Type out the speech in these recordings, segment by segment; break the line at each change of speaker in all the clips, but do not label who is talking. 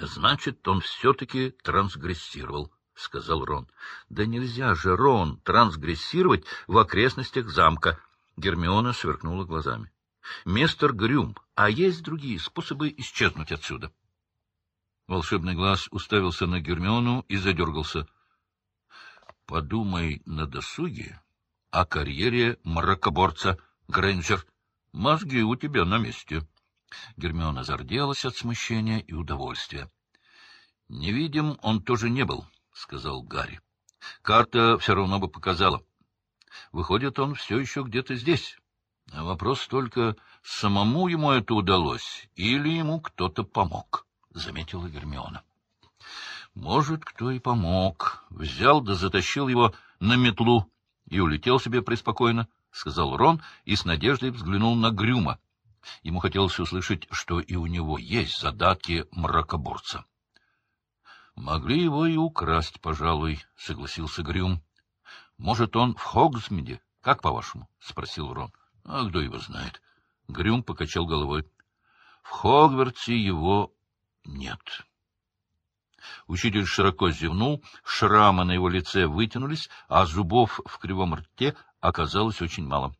Значит, он все-таки трансгрессировал, — сказал Рон. — Да нельзя же, Рон, трансгрессировать в окрестностях замка. Гермиона сверкнула глазами. — Мистер Грюм, а есть другие способы исчезнуть отсюда? Волшебный глаз уставился на Гермиону и задергался. — Подумай на досуге о карьере мракоборца, Грейнджер. Мозги у тебя на месте. Гермиона зарделась от смущения и удовольствия. — Невидим он тоже не был, — сказал Гарри. — Карта все равно бы показала. Выходит, он все еще где-то здесь. Вопрос только, самому ему это удалось или ему кто-то помог, — заметила Гермиона. — Может, кто и помог. Взял да затащил его на метлу и улетел себе преспокойно, — сказал Рон и с надеждой взглянул на Грюма. Ему хотелось услышать, что и у него есть задатки мракоборца. — Могли его и украсть, пожалуй, — согласился Грюм. — Может, он в Хогсмиде? Как по-вашему? — спросил Рон. — А кто его знает? Грюм покачал головой. — В Хогвартсе его нет. Учитель широко зевнул, шрамы на его лице вытянулись, а зубов в кривом рте оказалось очень мало. —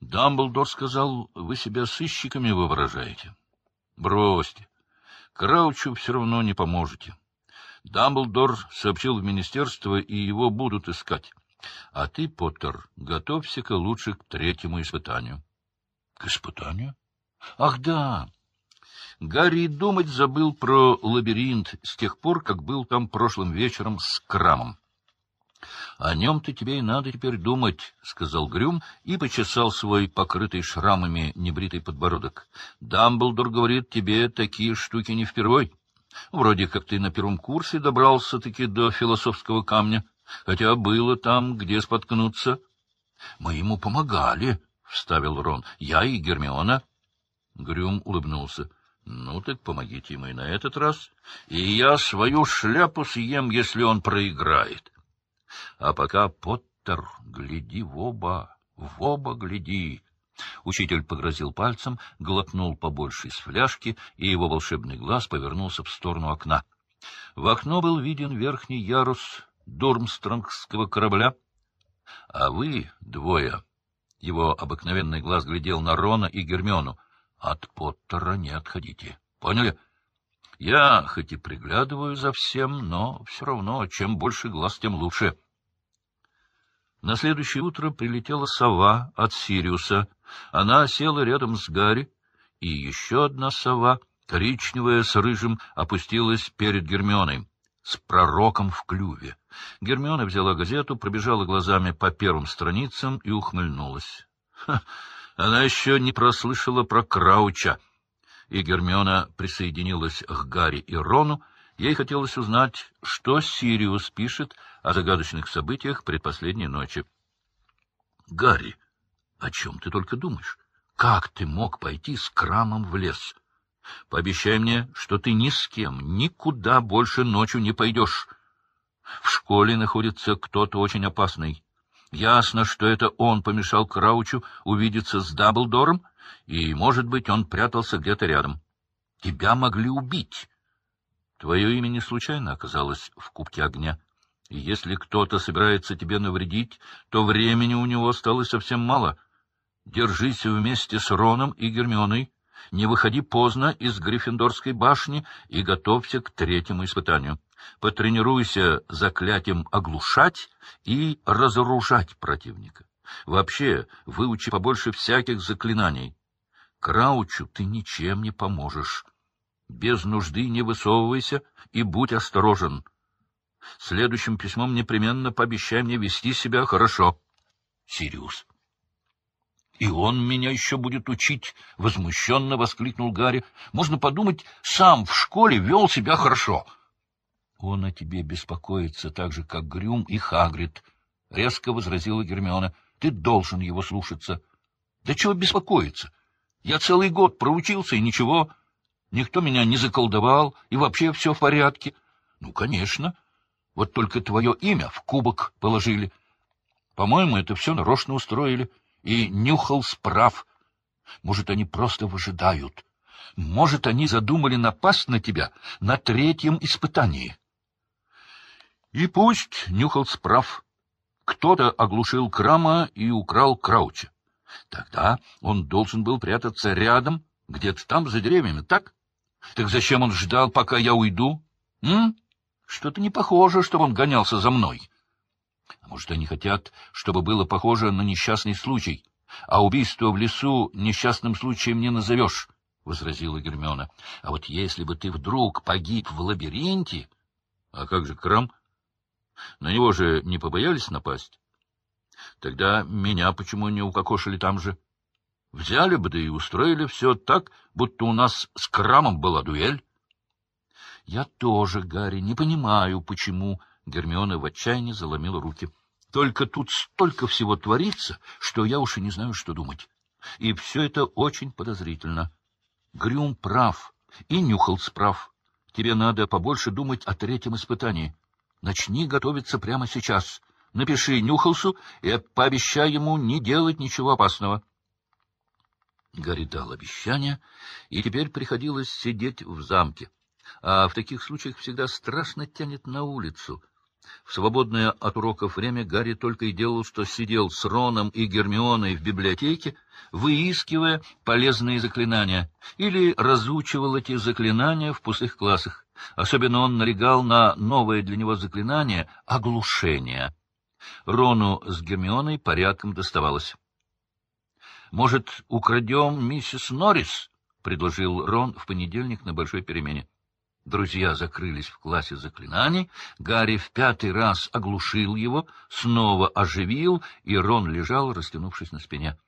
Дамблдор сказал, вы себя сыщиками воображаете. — Бросьте. Краучу все равно не поможете. Дамблдор сообщил в министерство, и его будут искать. А ты, Поттер, готовься-ка лучше к третьему испытанию. — К испытанию? — Ах, да! Гарри думать забыл про лабиринт с тех пор, как был там прошлым вечером с Крамом. — О нем-то тебе и надо теперь думать, — сказал Грюм и почесал свой покрытый шрамами небритый подбородок. — Дамблдор говорит, тебе такие штуки не впервой. Вроде как ты на первом курсе добрался-таки до философского камня, хотя было там, где споткнуться. — Мы ему помогали, — вставил Рон. — Я и Гермиона. Грюм улыбнулся. — Ну так помогите ему и на этот раз, и я свою шляпу съем, если он проиграет. А пока, Поттер, гляди в оба, в оба гляди. Учитель погрозил пальцем, глотнул побольше из фляжки, и его волшебный глаз повернулся в сторону окна. В окно был виден верхний ярус Дурмстронгского корабля. А вы, двое, его обыкновенный глаз глядел на Рона и Гермиону, от Поттера не отходите. Поняли? Я хоть и приглядываю за всем, но все равно, чем больше глаз, тем лучше. На следующее утро прилетела сова от Сириуса. Она села рядом с Гарри, и еще одна сова, коричневая с рыжим, опустилась перед Гермионой с пророком в клюве. Гермиона взяла газету, пробежала глазами по первым страницам и ухмыльнулась. Ха, она еще не прослышала про Крауча. И Гермиона присоединилась к Гарри и Рону. Ей хотелось узнать, что Сириус пишет о загадочных событиях предпоследней ночи. — Гарри, о чем ты только думаешь? Как ты мог пойти с Крамом в лес? Пообещай мне, что ты ни с кем никуда больше ночью не пойдешь. В школе находится кто-то очень опасный. Ясно, что это он помешал Краучу увидеться с Даблдором, и, может быть, он прятался где-то рядом. Тебя могли убить. Твое имя не случайно оказалось в кубке огня. И если кто-то собирается тебе навредить, то времени у него осталось совсем мало. Держись вместе с Роном и Гермионой, не выходи поздно из Гриффиндорской башни и готовься к третьему испытанию. Потренируйся заклятием оглушать и разоружать противника. Вообще, выучи побольше всяких заклинаний. Краучу ты ничем не поможешь. Без нужды не высовывайся и будь осторожен. Следующим письмом непременно пообещай мне вести себя хорошо. Сириус. — И он меня еще будет учить, — возмущенно воскликнул Гарри. — Можно подумать, сам в школе вел себя хорошо. — Он о тебе беспокоится так же, как Грюм и Хагрид, — резко возразила Гермиона. — Ты должен его слушаться. — Да чего беспокоиться? Я целый год проучился, и ничего. Никто меня не заколдовал, и вообще все в порядке. Ну, конечно. — вот только твое имя в кубок положили. По-моему, это все нарочно устроили. И нюхал справ. Может, они просто выжидают. Может, они задумали напасть на тебя на третьем испытании. И пусть Нюхалс прав. Кто-то оглушил Крама и украл Крауча. Тогда он должен был прятаться рядом, где-то там, за деревьями, так? Так зачем он ждал, пока я уйду? М? Что-то не похоже, чтобы он гонялся за мной. А может, они хотят, чтобы было похоже на несчастный случай, а убийство в лесу несчастным случаем не назовешь, — возразила Гермиона. — А вот если бы ты вдруг погиб в лабиринте... — А как же Крам? На него же не побоялись напасть? Тогда меня почему не укокошили там же? Взяли бы, да и устроили все так, будто у нас с Крамом была дуэль. — Я тоже, Гарри, не понимаю, почему... Гермиона в отчаянии заломила руки. — Только тут столько всего творится, что я уж и не знаю, что думать. И все это очень подозрительно. Грюм прав, и Нюхалс прав. Тебе надо побольше думать о третьем испытании. Начни готовиться прямо сейчас. Напиши Нюхалсу и пообещай ему не делать ничего опасного. Гарри дал обещание, и теперь приходилось сидеть в замке. А в таких случаях всегда страшно тянет на улицу. В свободное от уроков время Гарри только и делал, что сидел с Роном и Гермионой в библиотеке, выискивая полезные заклинания, или разучивал эти заклинания в пустых классах. Особенно он налегал на новое для него заклинание — оглушение — Рону с Гермионой порядком доставалось. — Может, украдем миссис Норрис? — предложил Рон в понедельник на большой перемене. Друзья закрылись в классе заклинаний, Гарри в пятый раз оглушил его, снова оживил, и Рон лежал, растянувшись на спине.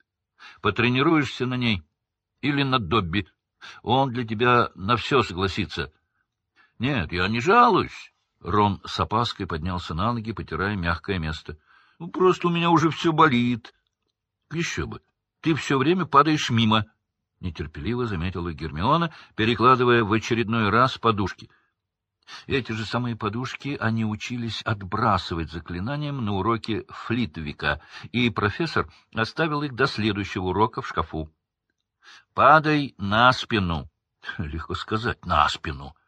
— Потренируешься на ней или на Добби. Он для тебя на все согласится. — Нет, я не жалуюсь. Рон с опаской поднялся на ноги, потирая мягкое место. Ну, — Просто у меня уже все болит. — Еще бы. Ты все время падаешь мимо, — нетерпеливо заметила Гермиона, перекладывая в очередной раз подушки. Эти же самые подушки они учились отбрасывать заклинанием на уроке Флитвика, и профессор оставил их до следующего урока в шкафу. — Падай на спину. — Легко сказать, на спину. —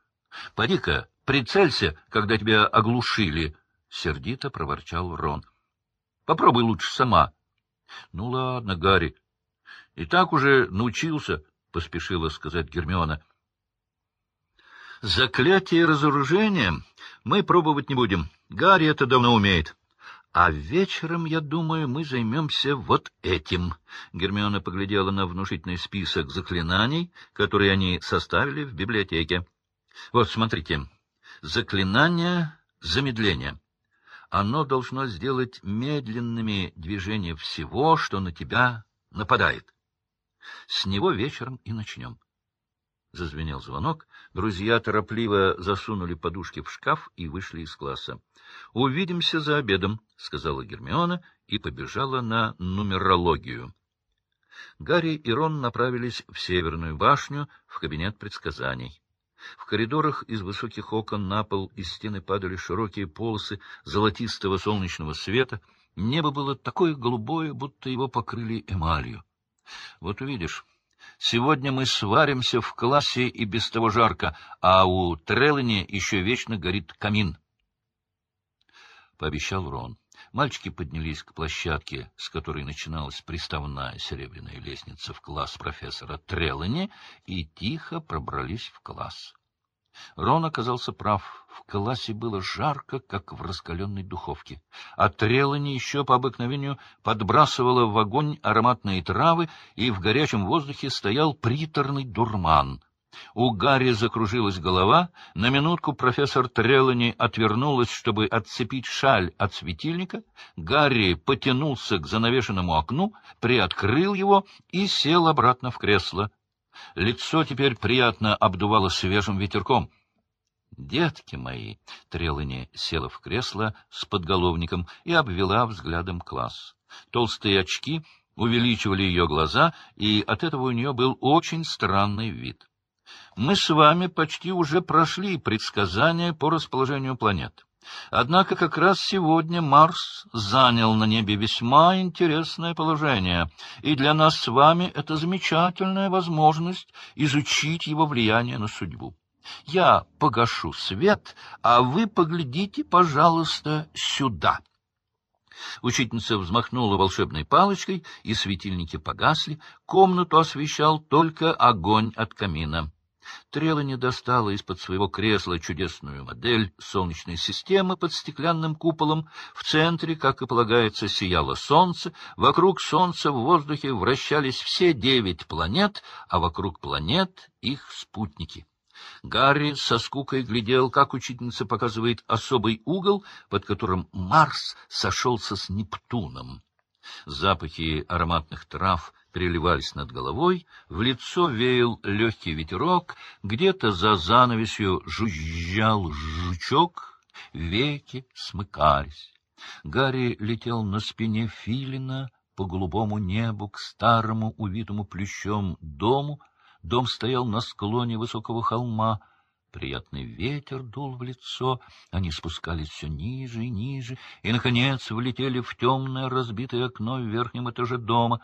Поди-ка, Прицелься, когда тебя оглушили, — сердито проворчал Рон. — Попробуй лучше сама. — Ну ладно, Гарри. — И так уже научился, — поспешила сказать Гермиона. — Заклятие разоружения мы пробовать не будем. Гарри это давно умеет. А вечером, я думаю, мы займемся вот этим. Гермиона поглядела на внушительный список заклинаний, которые они составили в библиотеке. Вот, смотрите, Заклинание замедления. Оно должно сделать медленными движения всего, что на тебя нападает. С него вечером и начнем. Зазвенел звонок. Друзья торопливо засунули подушки в шкаф и вышли из класса. — Увидимся за обедом, — сказала Гермиона и побежала на нумерологию. Гарри и Рон направились в Северную башню, в кабинет предсказаний. В коридорах из высоких окон на пол из стены падали широкие полосы золотистого солнечного света. Небо было такое голубое, будто его покрыли эмалью. Вот увидишь, сегодня мы сваримся в классе и без того жарко, а у Трелани еще вечно горит камин. — пообещал Рон. Мальчики поднялись к площадке, с которой начиналась приставная серебряная лестница в класс профессора Трелани, и тихо пробрались в класс. Рон оказался прав. В классе было жарко, как в раскаленной духовке. А Трелани еще по обыкновению подбрасывала в огонь ароматные травы, и в горячем воздухе стоял приторный дурман — у Гарри закружилась голова, на минутку профессор Трелани отвернулась, чтобы отцепить шаль от светильника, Гарри потянулся к занавешенному окну, приоткрыл его и сел обратно в кресло. Лицо теперь приятно обдувало свежим ветерком. — Детки мои! — Трелани села в кресло с подголовником и обвела взглядом класс. Толстые очки увеличивали ее глаза, и от этого у нее был очень странный вид. Мы с вами почти уже прошли предсказания по расположению планет. Однако как раз сегодня Марс занял на небе весьма интересное положение, и для нас с вами это замечательная возможность изучить его влияние на судьбу. Я погашу свет, а вы поглядите, пожалуйста, сюда. Учительница взмахнула волшебной палочкой, и светильники погасли. Комнату освещал только огонь от камина. Трелани достала из-под своего кресла чудесную модель Солнечной системы под стеклянным куполом. В центре, как и полагается, сияло Солнце. Вокруг Солнца в воздухе вращались все девять планет, а вокруг планет их спутники. Гарри со скукой глядел, как учительница показывает особый угол, под которым Марс сошелся с Нептуном. Запахи ароматных трав переливались над головой, в лицо веял легкий ветерок, где-то за занавесью жужжал жучок, веки смыкались. Гарри летел на спине филина по голубому небу к старому, увитому плющом дому. Дом стоял на склоне высокого холма — Приятный ветер дул в лицо, они спускались все ниже и ниже, и, наконец, влетели в темное разбитое окно в верхнем этаже дома,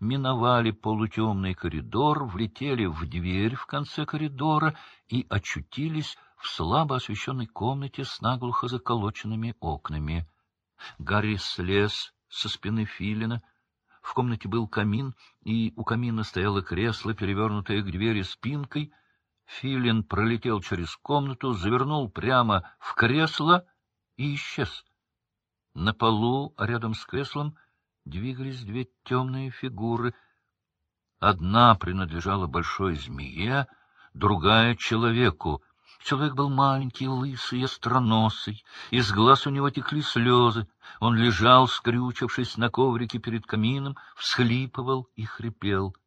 миновали полутемный коридор, влетели в дверь в конце коридора и очутились в слабо освещенной комнате с наглухо заколоченными окнами. Гарри слез со спины Филина. В комнате был камин, и у камина стояло кресло, перевернутое к двери спинкой — Филин пролетел через комнату, завернул прямо в кресло и исчез. На полу, рядом с креслом, двигались две темные фигуры. Одна принадлежала большой змее, другая — человеку. Человек был маленький, лысый, остроносый, из глаз у него текли слезы. Он лежал, скрючившись на коврике перед камином, всхлипывал и хрипел —